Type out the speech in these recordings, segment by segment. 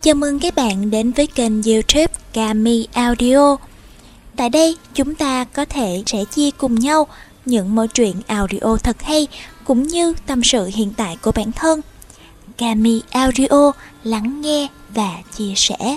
Chào mừng các bạn đến với kênh youtube Kami Audio. Tại đây, chúng ta có thể sẻ chia cùng nhau những mẫu truyện audio thật hay cũng như tâm sự hiện tại của bản thân. Kami Audio lắng nghe và chia sẻ.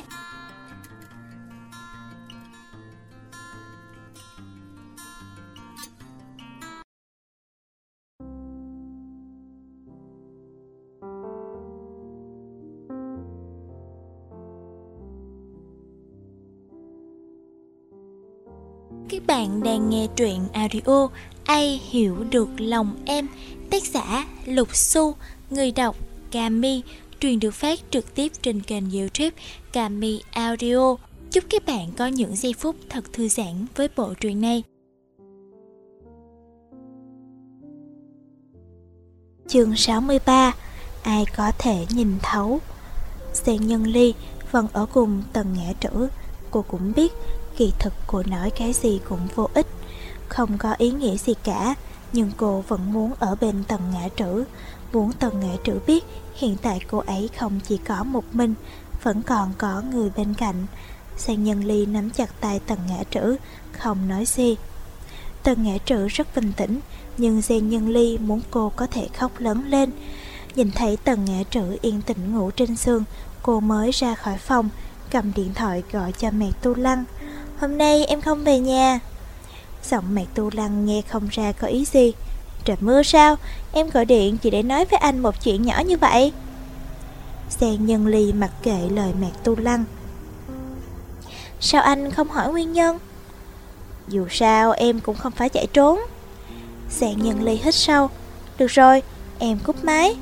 Các bạn đang nghe truyện audio Ai hiểu được lòng em, Tác giả Lục Su Người đọc Kami Truyền được phát trực tiếp trên kênh youtube Kami Audio. Chúc các bạn có những giây phút thật thư giãn với bộ truyện này. Chương 63 Ai có thể nhìn thấu. Xe Nhân Ly vẫn ở cùng tầng ngã trữ. Cô cũng biết kỳ thực cô nói cái gì cũng vô ích. Không có ý nghĩa gì cả, Nhưng cô vẫn muốn ở bên tầng ngã trữ. Muốn tầng ngã trữ biết, Hiện tại cô ấy không chỉ có một mình, Vẫn còn có người bên cạnh. Sang nhân ly nắm chặt tay tầng ngã trữ, Không nói gì. Tầng ngã trữ rất bình tĩnh, Nhưng Giang Nhân Ly muốn cô có thể khóc lớn lên. Nhìn thấy tầng ngã trữ yên tĩnh ngủ trên giường, Cô mới ra khỏi phòng, Cầm điện thoại gọi cho mẹ Tu Lăng. Hôm nay em không về nhà. Giọng mẹ Tu Lăng nghe không ra có ý gì. Trời mưa sao? Em gọi điện chỉ để nói với anh một chuyện nhỏ như vậy. Giang Nhân Ly mặc kệ lời mẹ Tu Lăng. Sao anh không hỏi nguyên nhân? Dù sao, em cũng không phải chạy trốn. Giang Nhân Ly hít sâu. Được rồi, em cúp máy.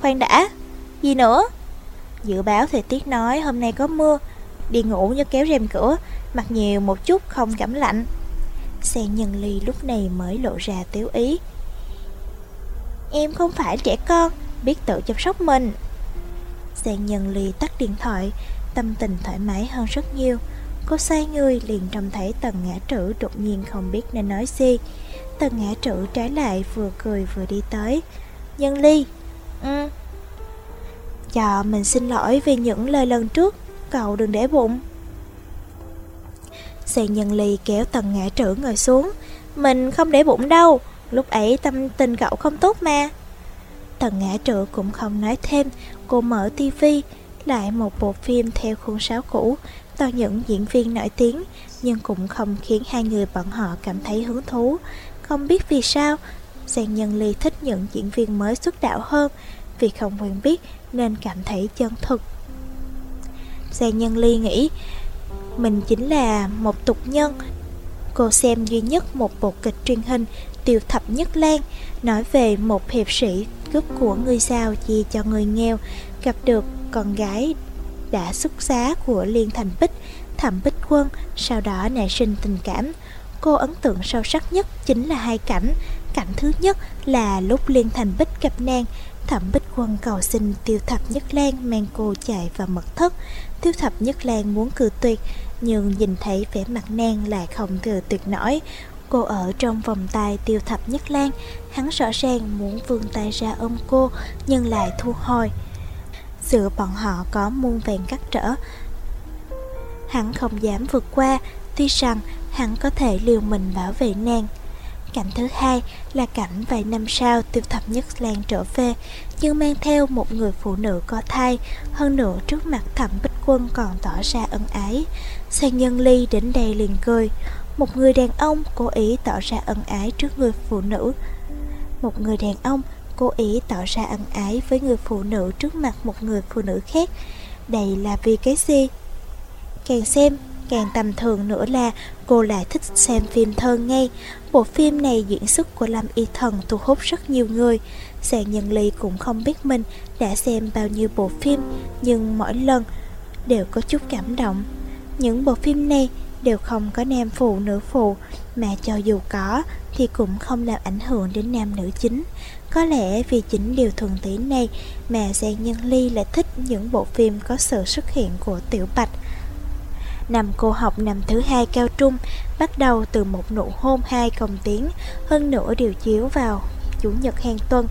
Khoan đã, Gì nữa? Dự báo thời tiết nói hôm nay có mưa Đi ngủ nhớ kéo rèm cửa, Mặc nhiều một chút không cảm lạnh. Sen nhân ly lúc này mới lộ ra tiếu ý. Em không phải trẻ con, Biết tự chăm sóc mình. Sen nhân ly tắt điện thoại, Tâm tình thoải mái hơn rất nhiều. Cô xoay người liền trông thấy tần ngã trữ Đột nhiên không biết nên nói gì. Tần ngã trữ trái lại vừa cười vừa đi tới. Nhân ly. Ừ. Cho mình xin lỗi vì những lời lần trước. Cậu đừng để bụng. Xe nhân ly kéo tầng ngã trưởng ngồi xuống. Mình không để bụng đâu, Lúc ấy tâm tình cậu không tốt mà. Tầng ngã trữ cũng không nói thêm, Cô mở tivi Lại một bộ phim theo khuôn sáo cũ Toàn những diễn viên nổi tiếng, Nhưng cũng không khiến hai người bọn họ cảm thấy hứng thú. Không biết vì sao Giang Nhân Ly thích những diễn viên mới xuất đạo hơn, Vì không quen biết nên cảm thấy chân thực. Gia Nhân Ly nghĩ, mình chính là một tục nhân. Cô xem duy nhất một bộ kịch truyền hình Tiêu thập nhất lan, Nói về một hiệp sĩ cướp của người giàu chia cho người nghèo, Gặp được con gái đã xuất giá của Liên Thành Bích, Thẩm Bích Quân, Sau đó nảy sinh tình cảm. Cô ấn tượng sâu sắc nhất chính là hai cảnh. Cảnh thứ nhất là lúc Liên Thành Bích gặp nàng, Thẩm Bích Quân cầu xin Tiêu Thập Nhất Lan mang cô chạy vào mật thất. Tiêu Thập Nhất Lan muốn cự tuyệt, Nhưng nhìn thấy vẻ mặt nàng lại không thừa tuyệt nổi. Cô ở trong vòng tay Tiêu Thập Nhất Lan Hắn rõ ràng muốn vươn tay ra ôm cô, Nhưng lại thu hồi. Giữa bọn họ có muôn vàng cắt trở. Hắn không dám vượt qua, Tuy rằng hắn có thể liều mình bảo vệ nàng. Cảnh thứ hai là cảnh vài năm sau tiêu thập nhất lan trở về Nhưng mang theo một người phụ nữ có thai, Hơn nữa trước mặt thẩm bích quân còn tỏ ra ân ái. Sang nhân ly đến đây liền cười. Một người đàn ông cố ý tỏ ra ân ái trước người phụ nữ. Một người đàn ông cố ý tỏ ra ân ái với người phụ nữ trước mặt một người phụ nữ khác. Đây là vì cái gì? Càng xem Càng tầm thường nữa là cô lại thích xem phim thơ ngay Bộ phim này diễn xuất của Lâm Y Thần thu hút rất nhiều người. Sàn Nhân Ly cũng không biết mình đã xem bao nhiêu bộ phim, Nhưng mỗi lần đều có chút cảm động. Những bộ phim này đều không có nam phụ, nữ phụ, Mà cho dù có thì cũng không làm ảnh hưởng đến nam nữ chính. Có lẽ vì chính điều thuần tí này mà Giang Nhân Ly lại thích những bộ phim có sự xuất hiện của Tiểu Bạch. Năm cô học năm thứ hai cao trung, Bắt đầu từ một nụ hôn hai công tiếng, Hơn nữa điều chiếu vào Chủ nhật hàng tuần.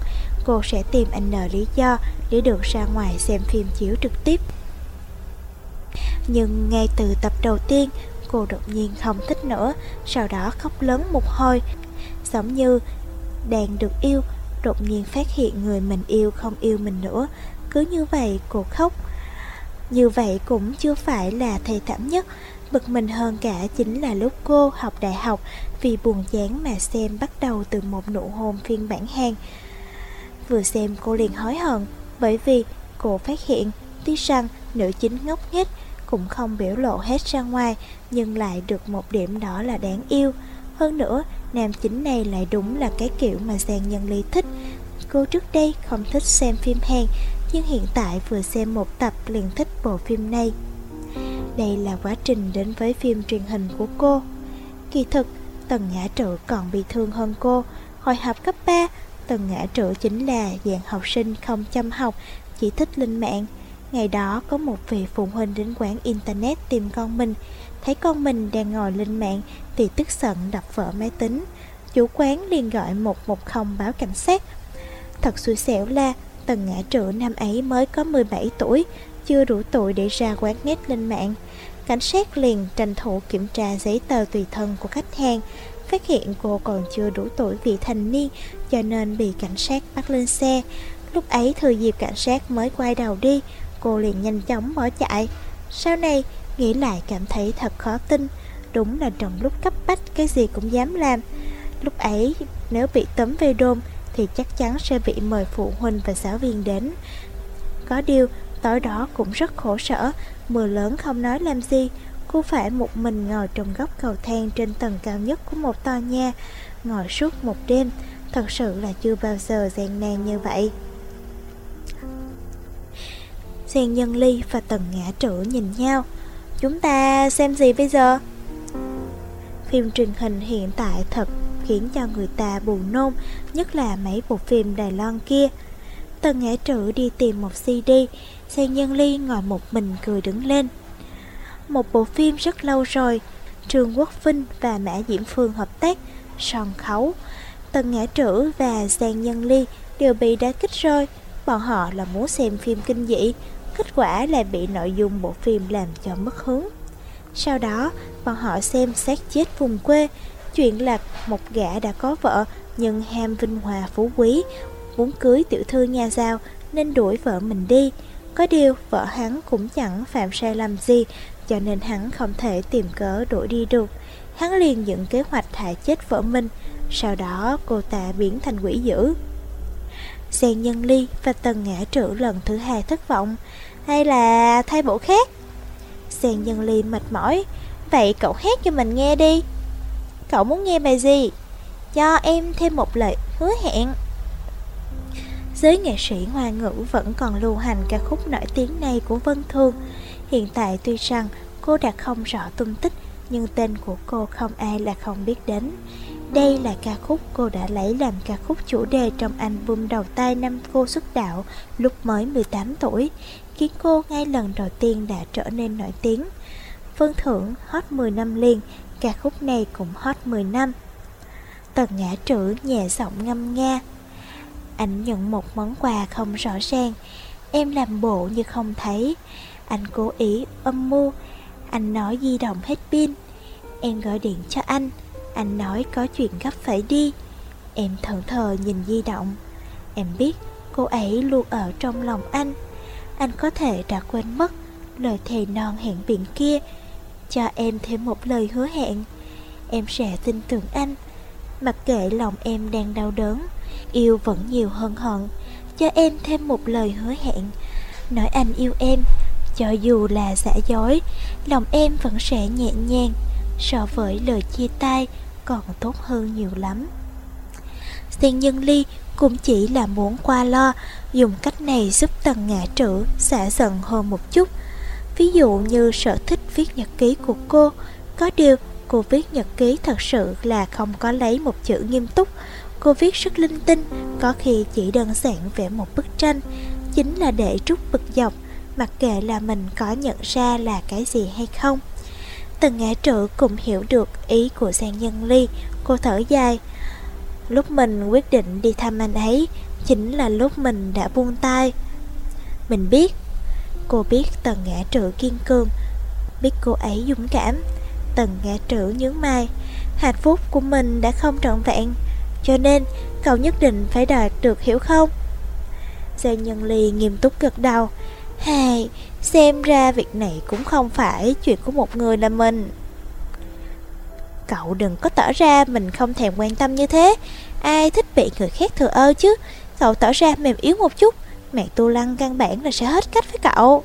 Cô sẽ tìm anh N lý do Để được ra ngoài xem phim chiếu trực tiếp. Nhưng ngay từ tập đầu tiên, Cô đột nhiên không thích nữa, Sau đó khóc lớn một hồi. Giống như đang được yêu, Đột nhiên phát hiện người mình yêu không yêu mình nữa. Cứ như vậy cô khóc. Như vậy cũng chưa phải là thầy thảm nhất. Bực mình hơn cả chính là lúc cô học đại học, Vì buồn chán mà xem bắt đầu từ một nụ hôn phiên bản Hàn Vừa xem cô liền hối hận, Bởi vì cô phát hiện, Tuy rằng nữ chính ngốc nghếch Cũng không biểu lộ hết ra ngoài, Nhưng lại được một điểm đó là đáng yêu. Hơn nữa, Nam chính này lại đúng là cái kiểu mà Giang Nhân Ly thích. Cô trước đây không thích xem phim Hàn nhưng hiện tại vừa xem một tập liền thích bộ phim này. Đây là quá trình đến với phim truyền hình của cô. Kỳ thực, Tần Ngã Trự còn bị thương hơn cô. Hồi học cấp 3, Tần Ngã Trự chính là dạng học sinh không chăm học Chỉ thích lên mạng. Ngày đó có một vị phụ huynh đến quán internet tìm con mình. Thấy con mình đang ngồi lên mạng Thì tức giận đập vỡ máy tính. Chủ quán liền gọi 110 báo cảnh sát. Thật xui xẻo là Tần ngã trự năm ấy mới có 17 tuổi, Chưa đủ tuổi để ra quán net lên mạng. Cảnh sát liền tranh thủ kiểm tra giấy tờ tùy thân của khách hàng, Phát hiện cô còn chưa đủ tuổi vị thành niên, Cho nên bị cảnh sát bắt lên xe. Lúc ấy thừa dịp cảnh sát mới quay đầu đi, Cô liền nhanh chóng bỏ chạy. Sau này, nghĩ lại cảm thấy thật khó tin, Đúng là trong lúc cấp bách cái gì cũng dám làm. Lúc ấy, nếu bị tấm về đôm thì chắc chắn sẽ bị mời phụ huynh và giáo viên đến. Có điều, tối đó cũng rất khổ sở, Mưa lớn không nói làm gì Cô phải một mình ngồi trong góc cầu thang trên tầng cao nhất của một tòa nhà, Ngồi suốt một đêm. Thật sự là chưa bao giờ gian nan như vậy. Giang Nhân Ly và Tần Ngã Trữ nhìn nhau. Chúng ta xem gì bây giờ? Phim truyền hình hiện tại thật khiến cho người ta buồn nôn, Nhất là mấy bộ phim Đài Loan kia. Tần Ngã Trữ đi tìm một CD Sang Nhân Ly ngồi một mình cười đứng lên. Một bộ phim rất lâu rồi, Trường Quốc Vinh và Mã Diễm Phương hợp tác, sòn khấu. Tần Ngã Trữ và Giang Nhân Ly đều bị đá kích rồi. Bọn họ là muốn xem phim kinh dị, Kết quả là bị nội dung bộ phim làm cho mất hứng. Sau đó, bọn họ xem xác chết vùng quê Chuyện là một gã đã có vợ, Nhưng ham vinh hòa phú quý, Muốn cưới tiểu thư nhà giàu Nên đuổi vợ mình đi. Có điều vợ hắn cũng chẳng phạm sai lầm gì, Cho nên hắn không thể tìm cớ đuổi đi được. Hắn liền dựng kế hoạch hại chết vợ mình, Sau đó cô ta biến thành quỷ dữ. Giang Nhân Ly và Tần Ngã Trữ lần thứ hai thất vọng. Hay là thay bộ khác? Giang Nhân Ly mệt mỏi. Vậy cậu hát cho mình nghe đi. Cậu muốn nghe bài gì? Cho em thêm một lời hứa hẹn. Giới nghệ sĩ hoa ngữ vẫn còn lưu hành ca khúc nổi tiếng này của Vân Thương. Hiện tại tuy rằng cô đã không rõ tung tích Nhưng tên của cô không ai là không biết đến. Đây là ca khúc cô đã lấy làm ca khúc chủ đề trong album đầu tay năm cô xuất đạo lúc mới 18 tuổi, khiến cô ngay lần đầu tiên đã trở nên nổi tiếng. Vân Thưởng hot 10 năm liền, ca khúc này cũng hot 10 năm. Tần Ngã Trữ nhẹ giọng ngâm nga. Anh nhận một món quà không rõ ràng, em làm bộ như không thấy. Anh cố ý âm mưu, anh nói di động hết pin. Em gọi điện cho anh, anh nói có chuyện gấp phải đi Em thẫn thờ nhìn di động Em biết cô ấy luôn ở trong lòng anh Anh có thể đã quên mất Lời thề non hẹn biển kia cho em thêm một lời hứa hẹn. Em sẽ tin tưởng anh. Mặc kệ lòng em đang đau đớn, Yêu vẫn nhiều hơn hận. Cho em thêm một lời hứa hẹn. Nói anh yêu em, Cho dù là giả dối, Lòng em vẫn sẽ nhẹ nhàng. So với lời chia tay, còn tốt hơn nhiều lắm. Giang Nhân Ly cũng chỉ là muốn qua lo, Dùng cách này giúp Tần Ngã Trữ xả giận hơn một chút. Ví dụ như sở thích viết nhật ký của cô, Có điều cô viết nhật ký thật sự là không có lấy một chữ nghiêm túc. Cô viết rất linh tinh, Có khi chỉ đơn giản vẽ một bức tranh, Chính là để trút bực dọc, Mặc kệ là mình có nhận ra là cái gì hay không. Tần ngã trụ cũng hiểu được ý của Giang Nhân Ly. Cô thở dài, Lúc mình quyết định đi thăm anh ấy, Chính là lúc mình đã buông tay. Mình biết Cô biết tần ngã trữ kiên cường biết cô ấy dũng cảm. Tần ngã trữ nhướng mày Hạnh phúc của mình đã không trọn vẹn Cho nên cậu nhất định phải đạt được hiểu không? Giai Nhân Ly nghiêm túc gật đầu. Hài, xem ra việc này cũng không phải chuyện của một người là mình. Cậu đừng có tỏ ra mình không thèm quan tâm như thế. Ai thích bị người khác thừa ơ chứ? Cậu tỏ ra mềm yếu một chút. Mẹ Tu Lăng căn bản là sẽ hết cách với cậu.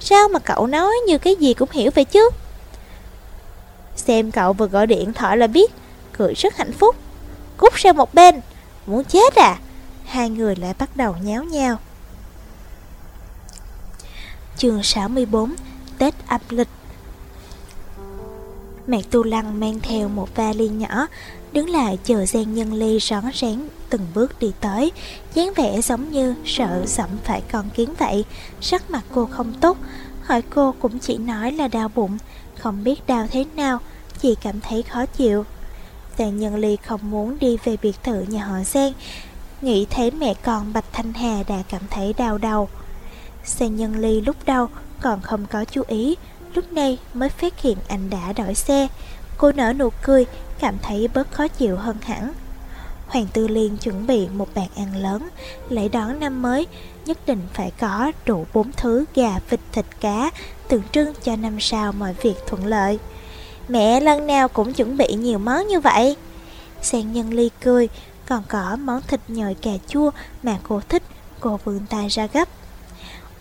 Sao mà cậu nói như cái gì cũng hiểu vậy chứ? Xem cậu vừa gọi điện thoại là biết, Cười rất hạnh phúc. Cút sang một bên, Muốn chết à? Hai người lại bắt đầu nháo nhau Chương 64 Tết âm lịch. Mẹ Tu Lăng mang theo một vali nhỏ, Đứng lại chờ Giang Nhân Ly rón rén từng bước đi tới. Dáng vẻ giống như sợ sẫm phải con kiến vậy. Sắc mặt cô không tốt. Hỏi cô cũng chỉ nói là đau bụng. Không biết đau thế nào, Chỉ cảm thấy khó chịu. Giang Nhân Ly không muốn đi về biệt thự nhà họ Giang. Nghĩ thấy mẹ con Bạch Thanh Hà đã cảm thấy đau đầu. Xe Nhân Ly lúc đầu còn không có chú ý. Lúc này mới phát hiện anh đã đổi xe. Cô nở nụ cười, Cảm thấy bớt khó chịu hơn hẳn. Hoàng Tư Liên chuẩn bị một bàn ăn lớn. Lễ đón năm mới Nhất định phải có đủ bốn thứ gà, vịt, thịt, cá Tượng trưng cho năm sau mọi việc thuận lợi. Mẹ lần nào cũng chuẩn bị nhiều món như vậy. Sang nhân ly cười Còn có món thịt nhồi cà chua mà cô thích Cô vươn tay ra gấp.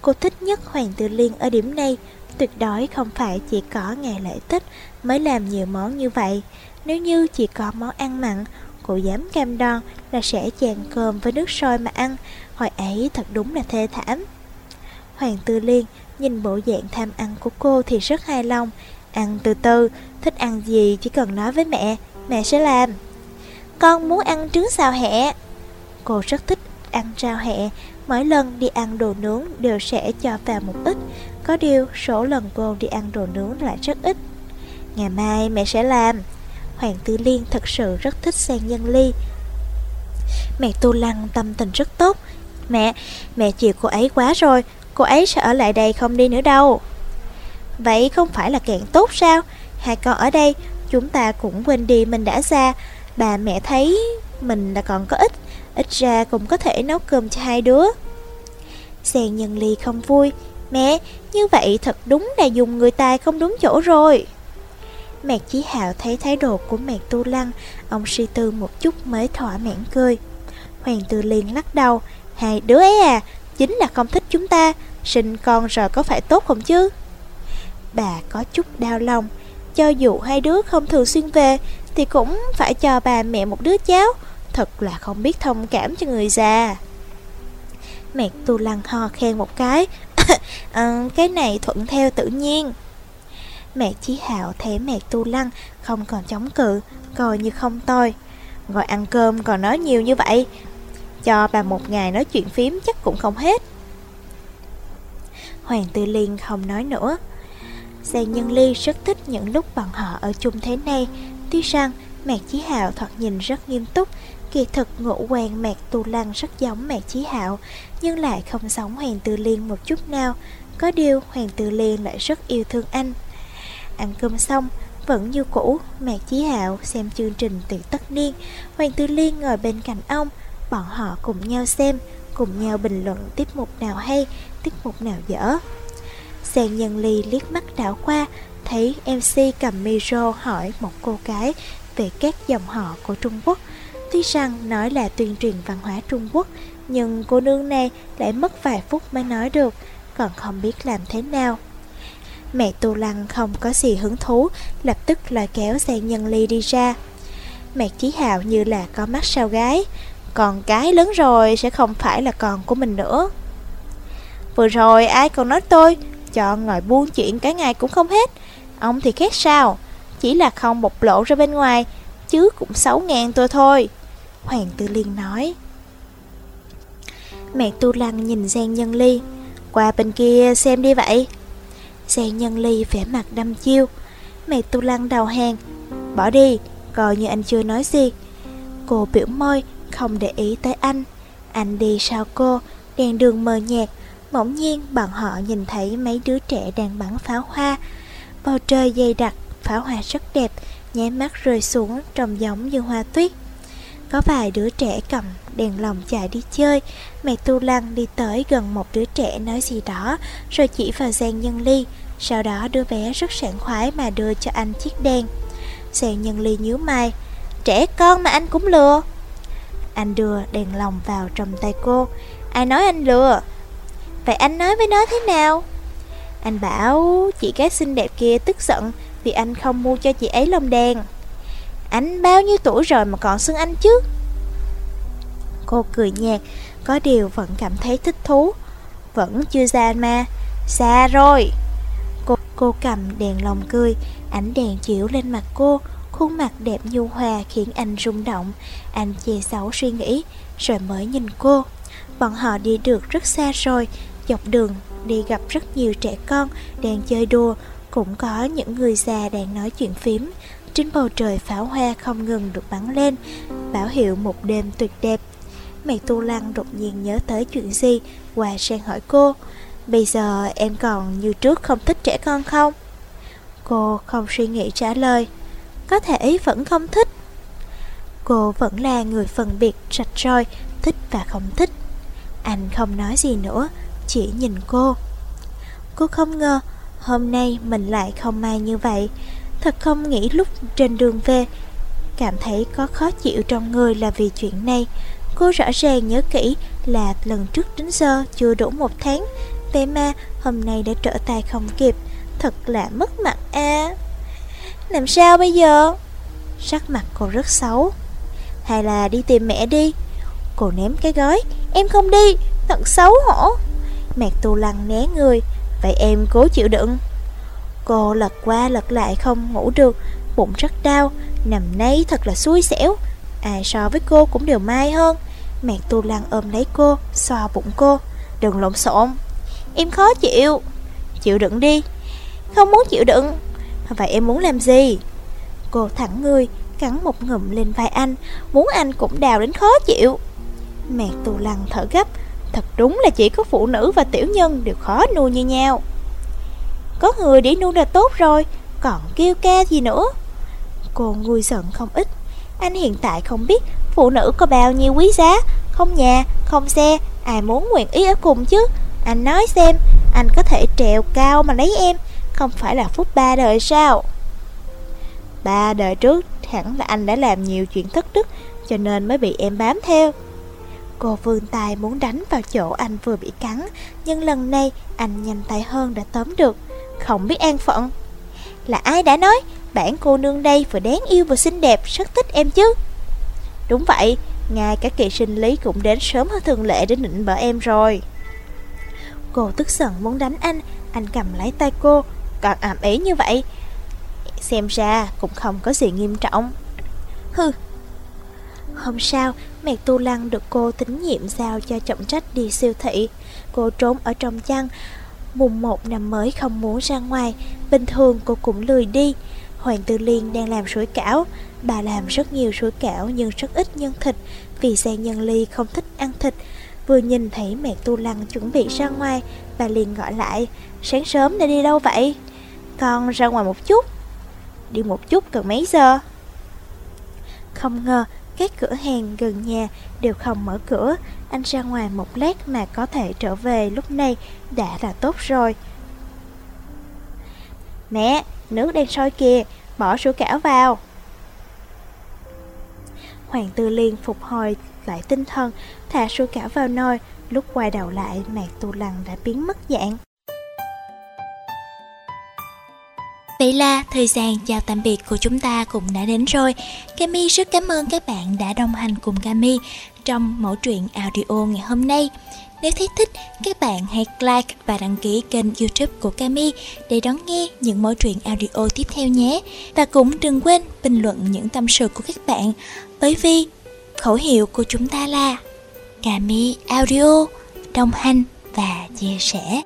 Cô thích nhất Hoàng Tư Liên ở điểm này Tuyệt đối không phải chỉ có ngày lễ Tết mới làm nhiều món như vậy. Nếu như chỉ có món ăn mặn, cô dám cam đoan là sẽ chèn cơm với nước sôi mà ăn. Hồi ấy thật đúng là thê thảm. Hoàng Tư Liên nhìn bộ dạng tham ăn của cô thì rất hài lòng. Ăn từ từ, thích ăn gì chỉ cần nói với mẹ, mẹ sẽ làm. Con muốn ăn trứng xào hẹ. Cô rất thích ăn rau hẹ, mỗi lần đi ăn đồ nướng đều sẽ cho vào một ít. Có điều số lần cô đi ăn đồ nướng lại rất ít Ngày mai mẹ sẽ làm Hoàng Tư Liên thật sự rất thích sang nhân ly. Mẹ Tu Lăng tâm tình rất tốt. Mẹ, mẹ chiều cô ấy quá rồi. Cô ấy sẽ ở lại đây không đi nữa đâu. Vậy không phải là càng tốt sao? Hai con ở đây Chúng ta cũng quên đi mình đã xa Bà mẹ thấy mình là còn có ít Ít ra cũng có thể nấu cơm cho hai đứa. Sàn nhân ly không vui. Mẹ, như vậy thật đúng là dùng người tài không đúng chỗ rồi. Mạc Chí Hạo thấy thái độ của Mạc Tu Lăng Ông suy tư một chút mới thỏa mãn cười. Hoàng Tư liền lắc đầu Hai đứa ấy à Chính là không thích chúng ta Sinh con rồi có phải tốt không chứ? Bà có chút đau lòng Cho dù hai đứa không thường xuyên về Thì cũng phải cho bà mẹ một đứa cháu Thật là không biết thông cảm cho người già. Mẹ Tu Lăng ho khen một cái à, Cái này thuận theo tự nhiên. Mẹ Chí Hạo thấy mẹ Tu Lăng không còn chống cự, Coi như không tôi Ngồi ăn cơm còn nói nhiều như vậy. Cho bà một ngày nói chuyện phím chắc cũng không hết. Hoàng Tư Liên không nói nữa. Giang Nhân Ly rất thích những lúc bọn họ ở chung thế này. Tuy rằng Mạc Chí Hạo thoạt nhìn rất nghiêm túc, Kỳ thực ngũ quan Mạc Tu Lăng rất giống Mạc Chí Hạo, Nhưng lại không giống Hoàng Tư Liên một chút nào. Có điều Hoàng Tư Liên lại rất yêu thương anh. Ăn cơm xong, Vẫn như cũ Mạc Chí Hạo xem chương trình từ tất niên. Hoàng Tư Liên ngồi bên cạnh ông, Bọn họ cùng nhau xem, Cùng nhau bình luận tiết mục nào hay, Tiết mục nào dở. Sàn nhân ly liếc mắt đảo qua, Thấy MC cầm micro hỏi một cô gái Về các dòng họ của Trung Quốc. Tuy rằng nói là tuyên truyền văn hóa Trung Quốc, Nhưng cô nương này lại mất vài phút mới nói được, Còn không biết làm thế nào. Mẹ Tu Lăng không có gì hứng thú, Lập tức lôi kéo Giang Nhân Ly đi ra. Mẹ Chí Hào như là có mắt sao gái Còn cái lớn rồi sẽ không phải là con của mình nữa. Vừa rồi ai còn nói tôi Chọn ngồi buôn chuyện cái ngày cũng không hết, Ông thì khác sao? Chỉ là không bộc lộ ra bên ngoài, Chứ cũng xấu ngàn tôi thôi. Hoàng Tư Liên nói. Mẹ Tu Lăng nhìn Giang Nhân Ly, Qua bên kia xem đi vậy xe Nhân Ly vẻ mặt đăm chiêu. Mẹ Tu Lăng đầu hàng. Bỏ đi, coi như anh chưa nói gì. Cô biểu môi Không để ý tới anh. Anh đi sau cô Đèn đường mờ nhạt. Bỗng nhiên bọn họ nhìn thấy mấy đứa trẻ đang bắn pháo hoa. Bầu trời dày đặc, pháo hoa rất đẹp Nháy mắt rơi xuống trông giống như hoa tuyết. Có vài đứa trẻ cầm đèn lồng chạy đi chơi. Mẹ Tu Lăng đi tới gần một đứa trẻ nói gì đó, Rồi chỉ vào Giang Nhân Ly, Sau đó đứa bé rất sảng khoái mà đưa cho anh chiếc đèn. Giang Nhân Ly nhíu mày, Trẻ con mà anh cũng lừa. Anh đưa đèn lồng vào trong tay cô, Ai nói anh lừa? Vậy anh nói với nó thế nào? Anh bảo, chị gái xinh đẹp kia tức giận Vì anh không mua cho chị ấy lồng đèn. Anh bao nhiêu tuổi rồi mà còn xưng anh chứ? Cô cười nhạt Có điều vẫn cảm thấy thích thú. Vẫn chưa ra mà Xa rồi. Cô, cô cầm đèn lồng cười Ánh đèn chiếu lên mặt cô. Khuôn mặt đẹp nhu hòa khiến anh rung động. Anh che giấu suy nghĩ Rồi mới nhìn cô. Bọn họ đi được rất xa rồi. Dọc đường đi gặp rất nhiều trẻ con Đang chơi đùa. Cũng có những người già đang nói chuyện phím. Trên bầu trời pháo hoa không ngừng được bắn lên, Bảo hiệu một đêm tuyệt đẹp. Mẹ Tu Lăng đột nhiên nhớ tới chuyện gì, Hòa sang hỏi cô, Bây giờ em còn như trước không thích trẻ con không? Cô không suy nghĩ trả lời, Có thể vẫn không thích. Cô vẫn là người phân biệt rạch roi Thích và không thích. Anh không nói gì nữa, Chỉ nhìn cô. Cô không ngờ Hôm nay mình lại không may như vậy. Thật không nghĩ lúc trên đường về, Cảm thấy có khó chịu trong người là vì chuyện này. Cô rõ ràng nhớ kỹ là lần trước đến giờ chưa đủ một tháng. Vậy mà hôm nay đã trở tay không kịp. Thật là mất mặt à Làm sao bây giờ? Sắc mặt cô rất xấu. Hay là đi tìm mẹ đi. Cô ném cái gói. Em không đi. Thật xấu hổ. Mạc tu lăng né người. Vậy em cố chịu đựng. Cô lật qua lật lại không ngủ được, Bụng rất đau, Nằm nấy thật là xui xẻo. Ai so với cô cũng đều may hơn. Mạc tu Lan ôm lấy cô, Xoa bụng cô. Đừng lộn xộn. Em khó chịu. Chịu đựng đi. Không muốn chịu đựng. Vậy em muốn làm gì? Cô thẳng người, Cắn một ngụm lên vai anh. Muốn anh cũng đào đến khó chịu. Mẹ tù Lan thở gấp. Thật đúng là chỉ có phụ nữ và tiểu nhân Đều khó nuôi như nhau. Có người để nuôi là tốt rồi Còn kêu ca gì nữa? Cô nguôi giận không ít. Anh hiện tại không biết Phụ nữ có bao nhiêu quý giá. Không nhà, không xe Ai muốn nguyện ý ở cùng chứ? Anh nói xem Anh có thể trèo cao mà lấy em Không phải là phút ba đời sao? Ba đời trước Hẳn là anh đã làm nhiều chuyện thất đức Cho nên mới bị em bám theo. Cô vươn tay muốn đánh vào chỗ anh vừa bị cắn Nhưng lần này anh nhanh tay hơn đã tóm được. Không biết an phận Là ai đã nói Bản cô nương đây vừa đáng yêu vừa xinh đẹp Rất thích em chứ Đúng vậy Ngay cả kỳ sinh lý cũng đến sớm hơn thường lệ để nịnh bợ em rồi Cô tức giận muốn đánh anh Anh cầm lấy tay cô Còn ảm ý như vậy Xem ra cũng không có gì nghiêm trọng Hừ Hôm sau, mẹ Tu Lăng được cô tín nhiệm giao cho trọng trách đi siêu thị. Cô trốn ở trong chăn. Mùng một năm mới không muốn ra ngoài, bình thường cô cũng lười đi. Hoàng Tư Liên đang làm sủi cảo. Bà làm rất nhiều sủi cảo nhưng rất ít nhân thịt, vì Giang Nhân Ly không thích ăn thịt. Vừa nhìn thấy mẹ Tu Lăng chuẩn bị ra ngoài, bà liền gọi lại, sáng sớm đã đi đâu vậy? Con ra ngoài một chút. Đi một chút cần mấy giờ? Không ngờ các cửa hàng gần nhà đều không mở cửa. Anh ra ngoài một lát mà có thể trở về lúc này đã là tốt rồi. Mẹ, nước đang sôi kìa, bỏ sủi cảo vào. Hoàng Tư Liên phục hồi lại tinh thần Thả sủi cảo vào nồi Lúc quay đầu lại Mạc Tu Lăng đã biến mất dạng. Vậy là thời gian chào tạm biệt của chúng ta cũng đã đến rồi. Kami rất cảm ơn các bạn đã đồng hành cùng Kami trong mẫu truyện audio ngày hôm nay. Nếu thấy thích, các bạn hãy like và đăng ký kênh youtube của Kami để đón nghe những mẫu truyện audio tiếp theo nhé. Và cũng đừng quên bình luận những tâm sự của các bạn bởi vì khẩu hiệu của chúng ta là Kami Audio đồng hành và chia sẻ.